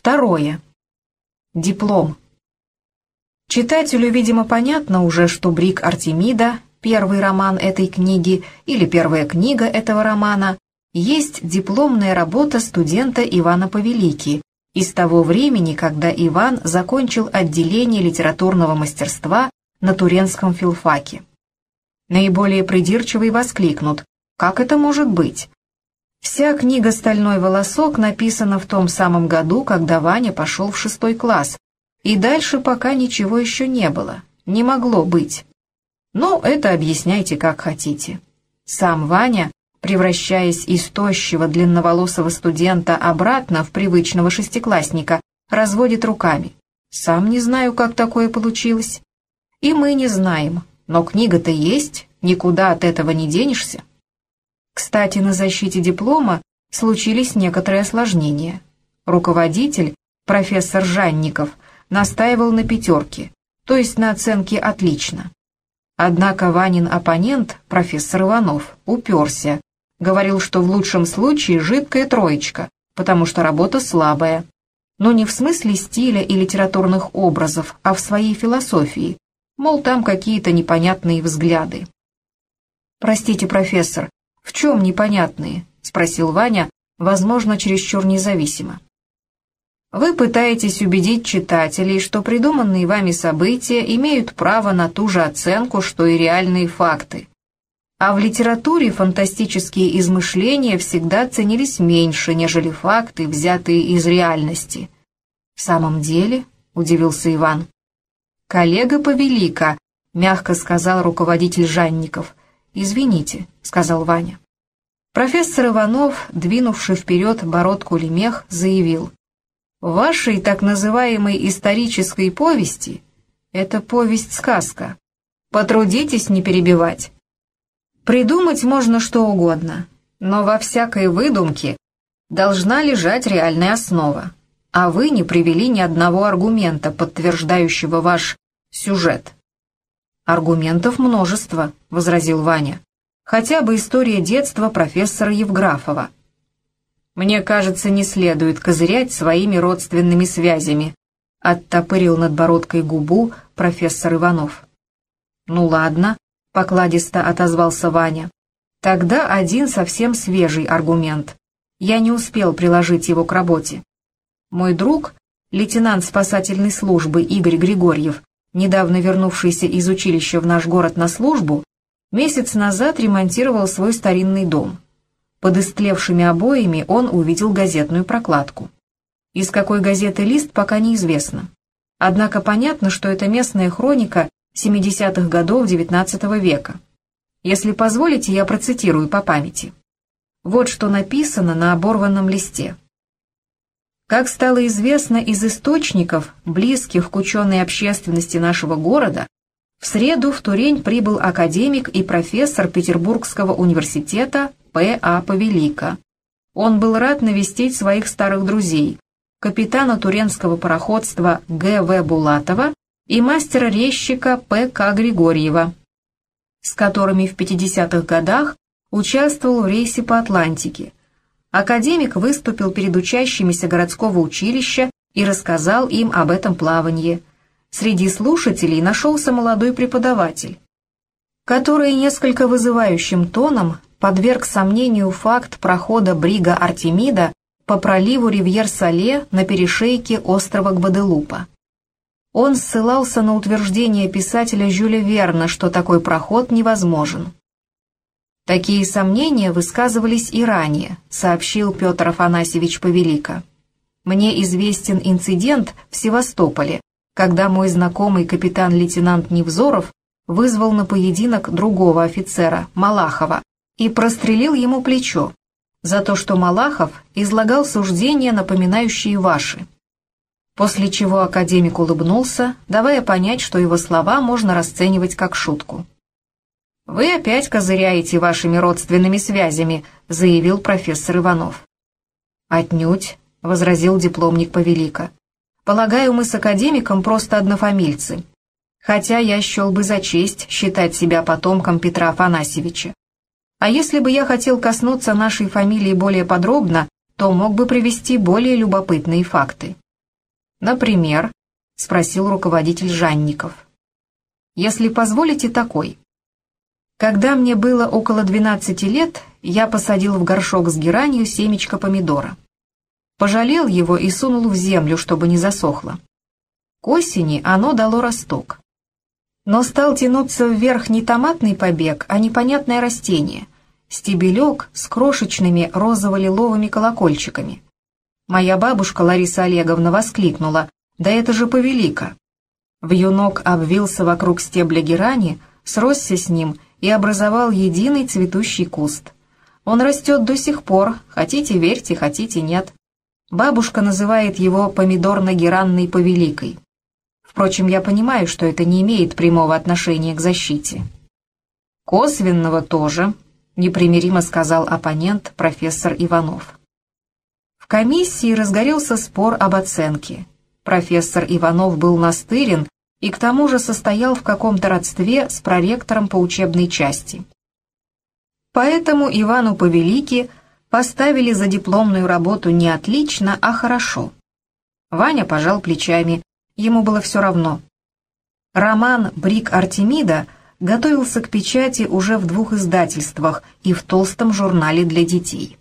Второе. Диплом. Читателю, видимо, понятно уже, что «Брик Артемида», первый роман этой книги или первая книга этого романа, есть дипломная работа студента Ивана Повелики из того времени, когда Иван закончил отделение литературного мастерства на Туренском филфаке. Наиболее придирчивые воскликнут «Как это может быть?» Вся книга «Стальной волосок» написана в том самом году, когда Ваня пошел в шестой класс, и дальше пока ничего еще не было, не могло быть. Ну, это объясняйте как хотите. Сам Ваня, превращаясь из тощего длинноволосого студента обратно в привычного шестиклассника, разводит руками. Сам не знаю, как такое получилось. И мы не знаем, но книга-то есть, никуда от этого не денешься. Кстати, на защите диплома случились некоторые осложнения. Руководитель, профессор Жанников, настаивал на пятерке, то есть на оценке «отлично». Однако Ванин оппонент, профессор Иванов, уперся, говорил, что в лучшем случае жидкая троечка, потому что работа слабая. Но не в смысле стиля и литературных образов, а в своей философии, мол, там какие-то непонятные взгляды. «Простите, профессор, в чем непонятные?» — спросил Ваня, возможно, чересчур независимо. Вы пытаетесь убедить читателей, что придуманные вами события имеют право на ту же оценку, что и реальные факты. А в литературе фантастические измышления всегда ценились меньше, нежели факты, взятые из реальности. «В самом деле?» — удивился Иван. «Коллега Повелика», — мягко сказал руководитель Жанников. «Извините», — сказал Ваня. Профессор Иванов, двинувший вперед бородку лемех, заявил. В вашей так называемой исторической повести это повесть-сказка. Потрудитесь не перебивать. Придумать можно что угодно, но во всякой выдумке должна лежать реальная основа, а вы не привели ни одного аргумента, подтверждающего ваш сюжет. «Аргументов множество», — возразил Ваня. «Хотя бы история детства профессора Евграфова». Мне кажется, не следует козырять своими родственными связями», — оттопырил над бородкой губу профессор Иванов. «Ну ладно», — покладисто отозвался Ваня. «Тогда один совсем свежий аргумент. Я не успел приложить его к работе. Мой друг, лейтенант спасательной службы Игорь Григорьев, недавно вернувшийся из училища в наш город на службу, месяц назад ремонтировал свой старинный дом. Под истлевшими обоями он увидел газетную прокладку. Из какой газеты лист, пока неизвестно. Однако понятно, что это местная хроника 70-х годов XIX века. Если позволите, я процитирую по памяти. Вот что написано на оборванном листе. Как стало известно из источников, близких к ученой общественности нашего города, в среду в Турень прибыл академик и профессор Петербургского университета П.А. Повелика. Он был рад навестить своих старых друзей, капитана туренского пароходства Г.В. Булатова и мастера-резчика П.К. Григорьева, с которыми в 50-х годах участвовал в рейсе по Атлантике. Академик выступил перед учащимися городского училища и рассказал им об этом плавании. Среди слушателей нашелся молодой преподаватель, который несколько вызывающим тоном подверг сомнению факт прохода брига Артемида по проливу Ривьер-Сале на перешейке острова Гваделупа. Он ссылался на утверждение писателя Жюля Верна, что такой проход невозможен. Такие сомнения высказывались и ранее, сообщил Петр Афанасьевич Повелика. Мне известен инцидент в Севастополе, когда мой знакомый капитан-лейтенант Невзоров вызвал на поединок другого офицера, Малахова, и прострелил ему плечо за то, что Малахов излагал суждения, напоминающие ваши. После чего академик улыбнулся, давая понять, что его слова можно расценивать как шутку. «Вы опять козыряете вашими родственными связями», — заявил профессор Иванов. «Отнюдь», — возразил дипломник Повелика. «Полагаю, мы с академиком просто однофамильцы. Хотя я счел бы за честь считать себя потомком Петра Афанасьевича. А если бы я хотел коснуться нашей фамилии более подробно, то мог бы привести более любопытные факты. «Например?» — спросил руководитель Жанников. «Если позволите, такой. Когда мне было около 12 лет, я посадил в горшок с геранью семечко помидора. Пожалел его и сунул в землю, чтобы не засохло. К осени оно дало росток. Но стал тянуться вверх не томатный побег, а непонятное растение, стебелек с крошечными розово-лиловыми колокольчиками. Моя бабушка Лариса Олеговна воскликнула, «Да это же повелика!» Вьюнок обвился вокруг стебля герани, сросся с ним и образовал единый цветущий куст. Он растет до сих пор, хотите верьте, хотите нет. Бабушка называет его помидорно-геранной повеликой. Впрочем, я понимаю, что это не имеет прямого отношения к защите. Косвенного тоже, непримиримо сказал оппонент профессор Иванов. В комиссии разгорелся спор об оценке. Профессор Иванов был настырен и к тому же состоял в каком-то родстве с проректором по учебной части. Поэтому Ивану Повелике поставили за дипломную работу не отлично, а хорошо. Ваня пожал плечами, ему было все равно. Роман «Брик Артемида» готовился к печати уже в двух издательствах и в толстом журнале для детей.